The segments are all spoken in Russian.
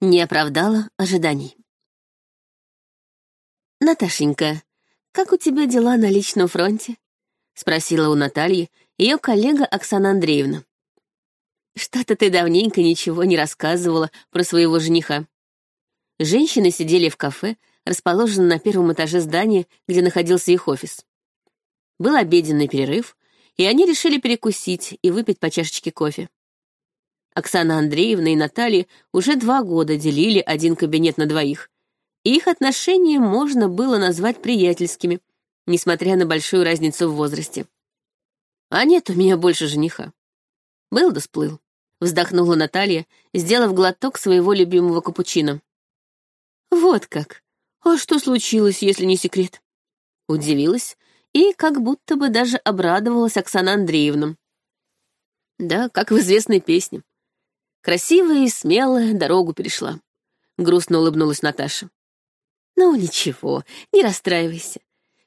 не оправдала ожиданий. «Наташенька, как у тебя дела на личном фронте?» — спросила у Натальи ее коллега Оксана Андреевна. «Что-то ты давненько ничего не рассказывала про своего жениха». Женщины сидели в кафе, расположенном на первом этаже здания, где находился их офис. Был обеденный перерыв, и они решили перекусить и выпить по чашечке кофе. Оксана Андреевна и Наталья уже два года делили один кабинет на двоих, и их отношения можно было назвать приятельскими, несмотря на большую разницу в возрасте. А нет у меня больше жениха. Был да сплыл. Вздохнула Наталья, сделав глоток своего любимого капучино. Вот как. А что случилось, если не секрет? Удивилась и как будто бы даже обрадовалась Оксана Андреевна. Да, как в известной песне. Красивая и смелая дорогу перешла. Грустно улыбнулась Наташа. Ну, ничего, не расстраивайся.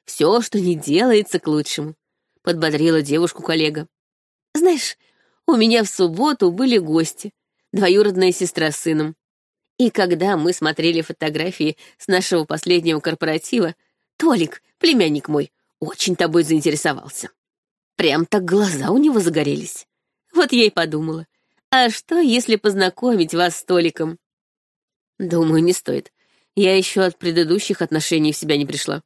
Все, что не делается, к лучшему. Подбодрила девушку коллега. Знаешь, у меня в субботу были гости, двоюродная сестра с сыном. И когда мы смотрели фотографии с нашего последнего корпоратива, Толик, племянник мой, очень тобой заинтересовался. Прям так глаза у него загорелись. Вот я и подумала, а что, если познакомить вас с Толиком? Думаю, не стоит. Я еще от предыдущих отношений в себя не пришла.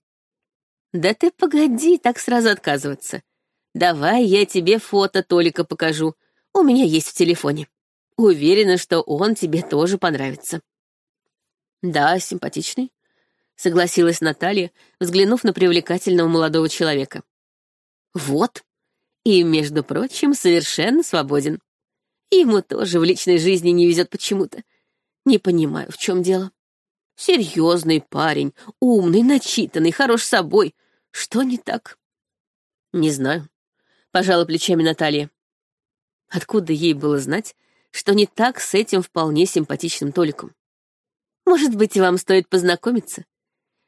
Да ты погоди так сразу отказываться. Давай я тебе фото Толика покажу. У меня есть в телефоне. Уверена, что он тебе тоже понравится. Да, симпатичный, согласилась Наталья, взглянув на привлекательного молодого человека. Вот. И, между прочим, совершенно свободен. Ему тоже в личной жизни не везет почему-то. Не понимаю, в чем дело. Серьезный парень, умный, начитанный, хорош собой. Что не так? Не знаю. Пожала плечами Наталья. Откуда ей было знать, что не так с этим вполне симпатичным Толиком? Может быть, вам стоит познакомиться?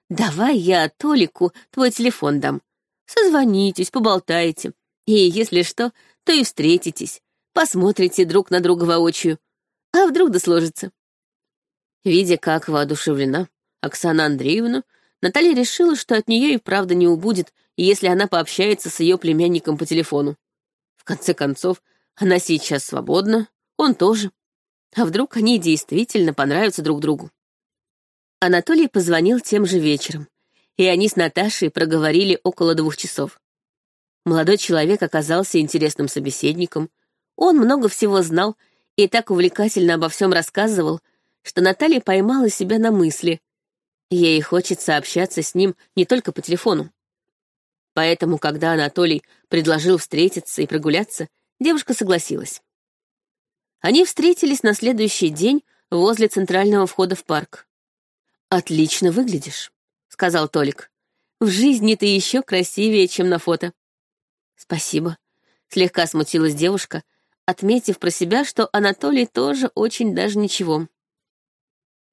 Давай я Толику твой телефон дам. Созвонитесь, поболтайте. И если что, то и встретитесь посмотрите друг на друга воочию. А вдруг да сложится? Видя, как воодушевлена Оксана Андреевна, Наталья решила, что от нее и правда не убудет, если она пообщается с ее племянником по телефону. В конце концов, она сейчас свободна, он тоже. А вдруг они действительно понравятся друг другу? Анатолий позвонил тем же вечером, и они с Наташей проговорили около двух часов. Молодой человек оказался интересным собеседником, он много всего знал и так увлекательно обо всем рассказывал, что Наталья поймала себя на мысли. Ей хочется общаться с ним не только по телефону. Поэтому, когда Анатолий предложил встретиться и прогуляться, девушка согласилась. Они встретились на следующий день возле центрального входа в парк. «Отлично выглядишь», — сказал Толик. «В жизни ты еще красивее, чем на фото». «Спасибо», — слегка смутилась девушка, отметив про себя, что Анатолий тоже очень даже ничего.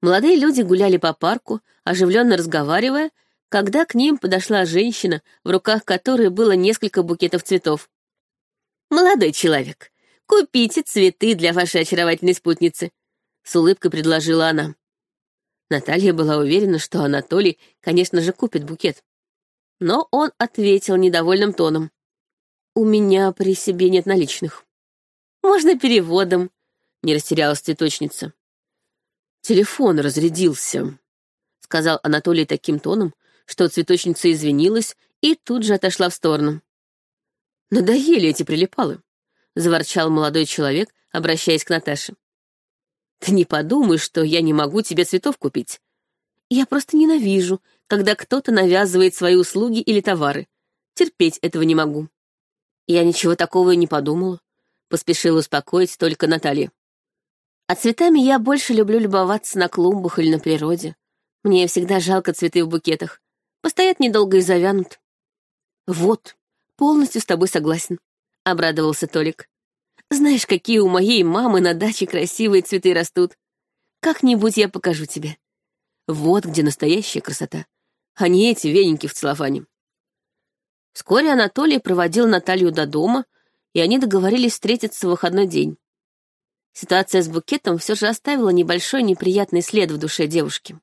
Молодые люди гуляли по парку, оживленно разговаривая, когда к ним подошла женщина, в руках которой было несколько букетов цветов. «Молодой человек, купите цветы для вашей очаровательной спутницы», — с улыбкой предложила она. Наталья была уверена, что Анатолий, конечно же, купит букет. Но он ответил недовольным тоном. «У меня при себе нет наличных». Можно переводом, не растерялась цветочница. Телефон разрядился, сказал Анатолий таким тоном, что цветочница извинилась и тут же отошла в сторону. Надоели эти прилипалы, заворчал молодой человек, обращаясь к Наташе. Ты не подумай, что я не могу тебе цветов купить. Я просто ненавижу, когда кто-то навязывает свои услуги или товары. Терпеть этого не могу. Я ничего такого и не подумала поспешил успокоить только Наталья. А цветами я больше люблю любоваться на клумбах или на природе. Мне всегда жалко цветы в букетах. Постоят недолго и завянут. Вот, полностью с тобой согласен, — обрадовался Толик. Знаешь, какие у моей мамы на даче красивые цветы растут. Как-нибудь я покажу тебе. Вот где настоящая красота, а не эти веники в целлофане. Вскоре Анатолий проводил Наталью до дома, и они договорились встретиться в выходной день. Ситуация с букетом все же оставила небольшой неприятный след в душе девушки.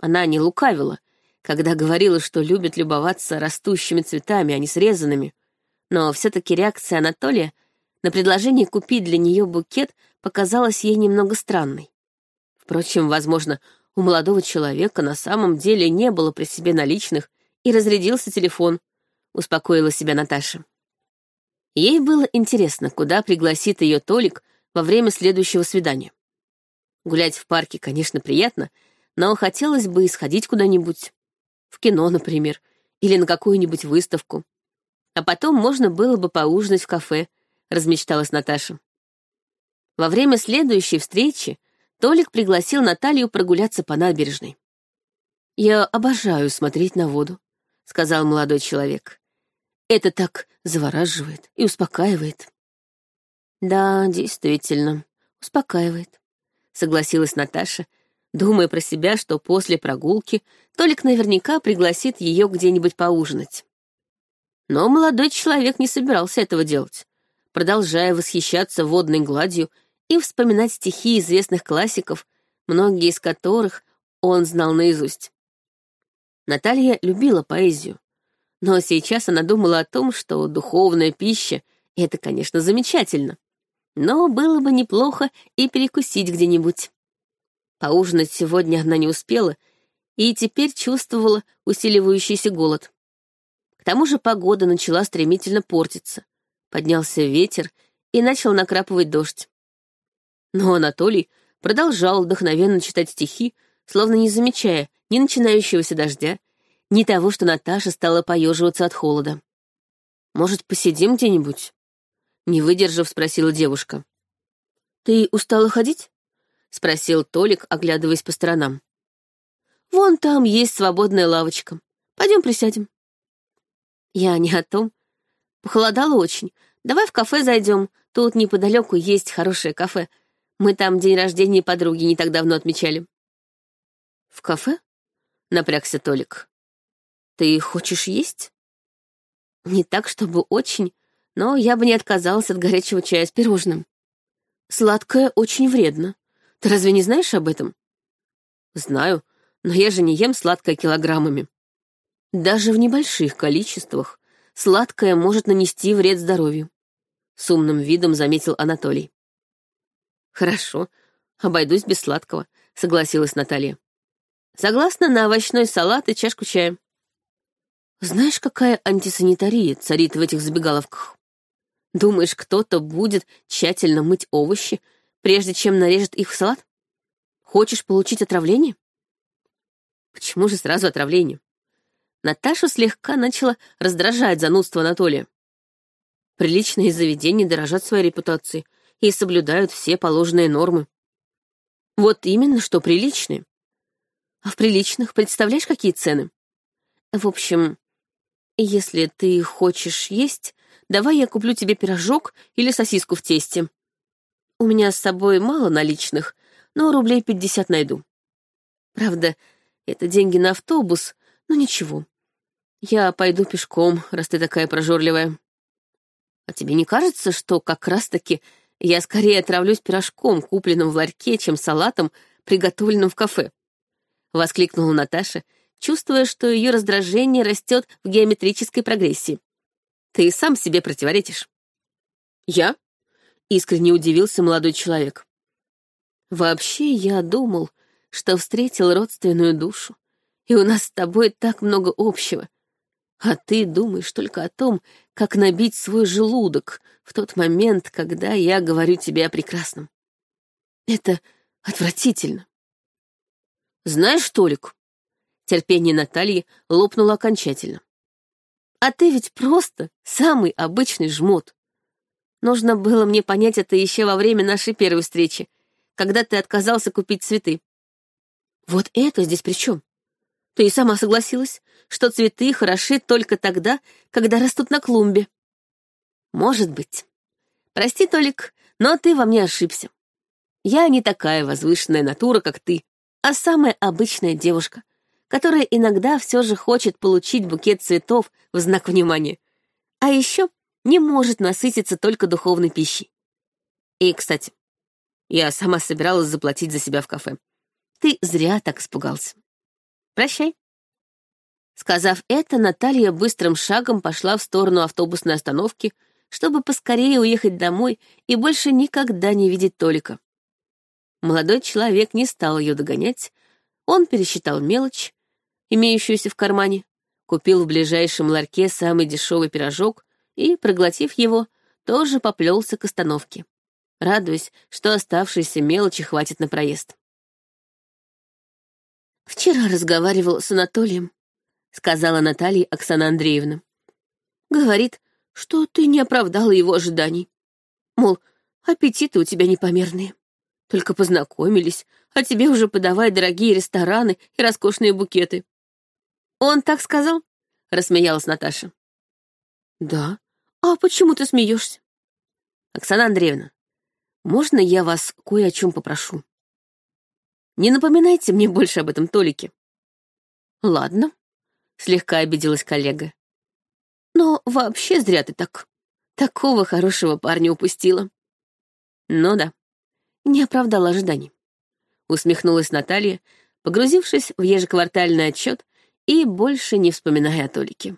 Она не лукавила, когда говорила, что любит любоваться растущими цветами, а не срезанными, но все-таки реакция Анатолия на предложение купить для нее букет показалась ей немного странной. Впрочем, возможно, у молодого человека на самом деле не было при себе наличных, и разрядился телефон, успокоила себя Наташа. Ей было интересно, куда пригласит ее Толик во время следующего свидания. Гулять в парке, конечно, приятно, но хотелось бы исходить куда-нибудь. В кино, например, или на какую-нибудь выставку. А потом можно было бы поужинать в кафе, размечталась Наташа. Во время следующей встречи Толик пригласил Наталью прогуляться по набережной. «Я обожаю смотреть на воду», — сказал молодой человек. «Это так завораживает и успокаивает». «Да, действительно, успокаивает», — согласилась Наташа, думая про себя, что после прогулки Толик наверняка пригласит ее где-нибудь поужинать. Но молодой человек не собирался этого делать, продолжая восхищаться водной гладью и вспоминать стихи известных классиков, многие из которых он знал наизусть. Наталья любила поэзию, но сейчас она думала о том, что духовная пища — это, конечно, замечательно, но было бы неплохо и перекусить где-нибудь. Поужинать сегодня она не успела и теперь чувствовала усиливающийся голод. К тому же погода начала стремительно портиться. Поднялся ветер и начал накрапывать дождь. Но Анатолий продолжал вдохновенно читать стихи, словно не замечая ни начинающегося дождя, ни того, что Наташа стала поеживаться от холода. «Может, посидим где-нибудь?» Не выдержав, спросила девушка. «Ты устала ходить?» — спросил Толик, оглядываясь по сторонам. «Вон там есть свободная лавочка. Пойдем присядем». «Я не о том. Похолодало очень. Давай в кафе зайдем. Тут неподалеку есть хорошее кафе. Мы там день рождения подруги не так давно отмечали». «В кафе?» — напрягся Толик. «Ты хочешь есть?» «Не так, чтобы очень, но я бы не отказалась от горячего чая с пирожным. Сладкое очень вредно. Ты разве не знаешь об этом? Знаю, но я же не ем сладкое килограммами. Даже в небольших количествах сладкое может нанести вред здоровью. С умным видом заметил Анатолий. Хорошо, обойдусь без сладкого, согласилась Наталья. Согласна на овощной салат и чашку чая. Знаешь, какая антисанитария царит в этих забегаловках? Думаешь, кто-то будет тщательно мыть овощи, прежде чем нарежет их в салат? Хочешь получить отравление? Почему же сразу отравление? Наташу слегка начала раздражать занудство Анатолия. Приличные заведения дорожат своей репутацией и соблюдают все положенные нормы. Вот именно, что приличные. А в приличных представляешь, какие цены? В общем, если ты хочешь есть, Давай я куплю тебе пирожок или сосиску в тесте. У меня с собой мало наличных, но рублей пятьдесят найду. Правда, это деньги на автобус, но ничего. Я пойду пешком, раз ты такая прожорливая. А тебе не кажется, что как раз-таки я скорее отравлюсь пирожком, купленным в ларьке, чем салатом, приготовленным в кафе?» — воскликнула Наташа, чувствуя, что ее раздражение растет в геометрической прогрессии. Ты сам себе противоречишь. Я? Искренне удивился молодой человек. Вообще, я думал, что встретил родственную душу, и у нас с тобой так много общего. А ты думаешь только о том, как набить свой желудок в тот момент, когда я говорю тебе о прекрасном. Это отвратительно. Знаешь, Толик, терпение Натальи лопнуло окончательно. А ты ведь просто самый обычный жмот. Нужно было мне понять это еще во время нашей первой встречи, когда ты отказался купить цветы. Вот это здесь при чем? Ты и сама согласилась, что цветы хороши только тогда, когда растут на клумбе. Может быть. Прости, Толик, но ты во мне ошибся. Я не такая возвышенная натура, как ты, а самая обычная девушка, которая иногда все же хочет получить букет цветов в знак внимания. А еще не может насытиться только духовной пищей. И, кстати, Я сама собиралась заплатить за себя в кафе. Ты зря так испугался. Прощай. Сказав это, Наталья быстрым шагом пошла в сторону автобусной остановки, чтобы поскорее уехать домой и больше никогда не видеть Толика. Молодой человек не стал ее догонять, он пересчитал мелочь, имеющуюся в кармане, купил в ближайшем ларьке самый дешевый пирожок и, проглотив его, тоже поплелся к остановке, радуясь, что оставшейся мелочи хватит на проезд. «Вчера разговаривал с Анатолием», — сказала Наталья Оксана Андреевна. «Говорит, что ты не оправдала его ожиданий. Мол, аппетиты у тебя непомерные. Только познакомились, а тебе уже подавай дорогие рестораны и роскошные букеты. Он так сказал? Рассмеялась Наташа. Да. А почему ты смеешься? Оксана Андреевна, можно я вас кое о чем попрошу? Не напоминайте мне больше об этом Толике. Ладно, слегка обиделась коллега. Но вообще зря ты так. Такого хорошего парня упустила. Ну да не оправдал ожиданий. Усмехнулась Наталья, погрузившись в ежеквартальный отчет и больше не вспоминая о Толике.